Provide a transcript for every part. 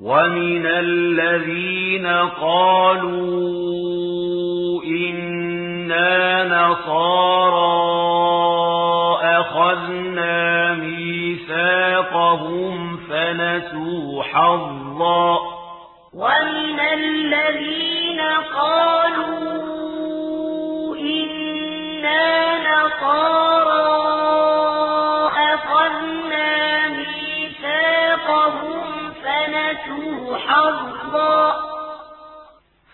وَمِنَ الَّذِينَ قَالُوا إِنَّا نَصَارَى أَخَذْنَا مِيثَاقَهُمْ فَنَسُوا حَظًّا وَمِنَ الَّذِينَ قَالُوا إِنَّا نَصَارَى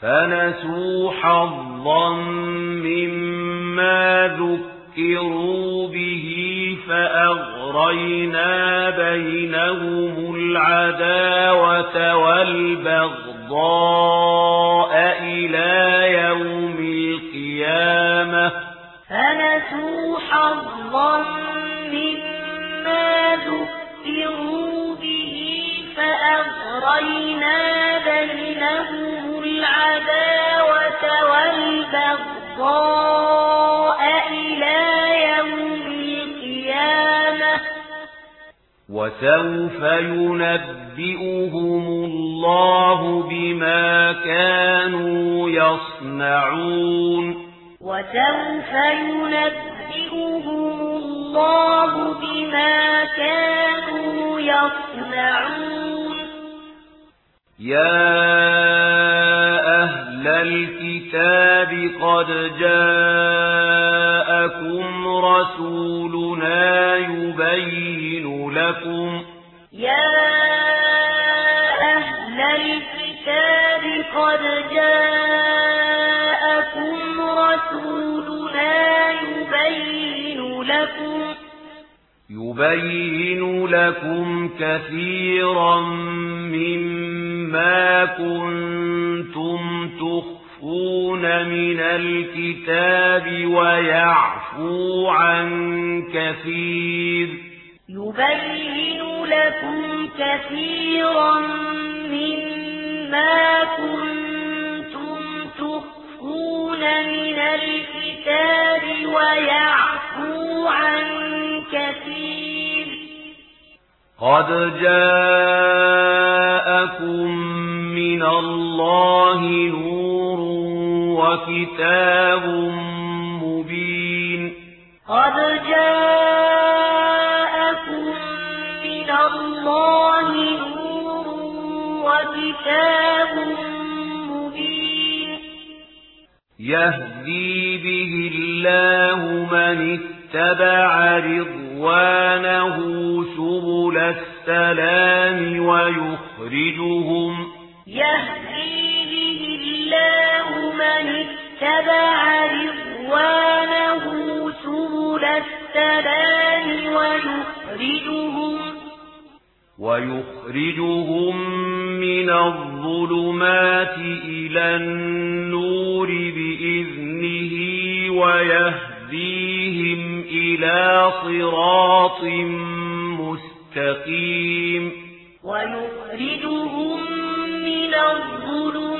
فنسوا حظا مما ذكروا به فأغرينا بينهم العداوة والبغضاء إلى يوم القيامة فنسوا حظا مما ذكروا به فأغرينا العداوة والبغضاء إلى يوم القيامة. وسوف ينبئهم الله بما كانوا يصنعون. وسوف ينبئهم الله بما كانوا يصنعون. يا الْكِتَابِ قَدْ جَاءَكُمْ رَسُولُنَا يُبَيِّنُ لَكُمْ. يَا أَهْلَ الْكِتَابِ قَدْ جَاءَكُمْ رَسُولُنَا يُبَيِّنُ لَكُمْ. يُبَيِّنُ لَكُمْ كَثِيرًا مِّمَّا مَا كُنْتُمْ تُخْفُونَ مِنَ الْكِتَابِ وَيَعْفُو عَنْ كَثِيرٍ يُبَيِّنُ لَكُمْ كَثِيرًا مِمَّا كُنْتُمْ تُخْفُونَ مِنَ الْكِتَابِ وَيَعْفُو عَنْ كَثِيرٍ. قَدْ جَاءَ من الله نور وكتاب مبين قد جاءكم من الله نور وكتاب مبين يهدي به الله من اتبع رضوانه سبل السلام ويخرجهم الله من اتبع رضوانه سبل السلام ويخرجهم ويخرجهم من الظلمات إلى النور بإذنه ويهديهم إلى صراط مستقيم. ويخرجهم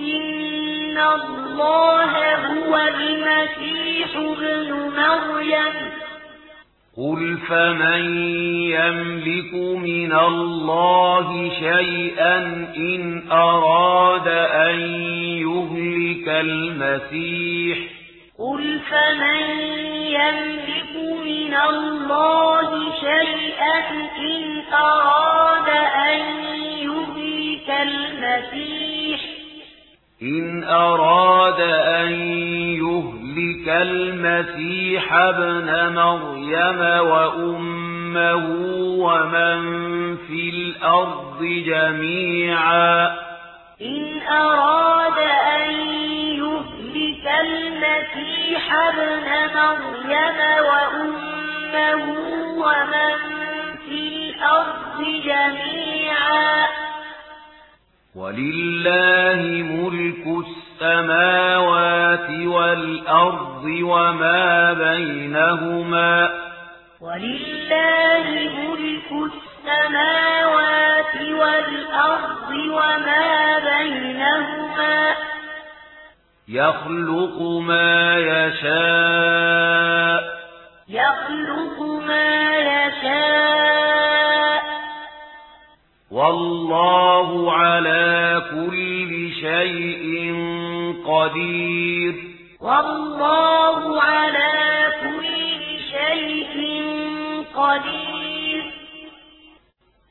إن الله هو المسيح ابن مريم. قل فمن يملك من الله شيئا إن أراد أن يهلك المسيح؟ قل فمن يملك من الله شيئا إن أراد أن يهلك المسيح؟ إن أراد أن يهلك المسيح ابن مريم وأمه ومن في الأرض جميعا إن أراد أن يهلك المسيح ابن مريم وأمه ومن في الأرض جميعا وَلِلَّهِ مُلْكُ السَّمَاوَاتِ وَالْأَرْضِ وَمَا بَيْنَهُمَا وَلِلَّهِ مُلْكُ السَّمَاوَاتِ وَالْأَرْضِ وَمَا بَيْنَهُمَا يَخْلُقُ مَا يَشَاءُ يَخْلُقُ مَا يَشَاءُ والله على كل شيء قدير. والله على كل شيء قدير.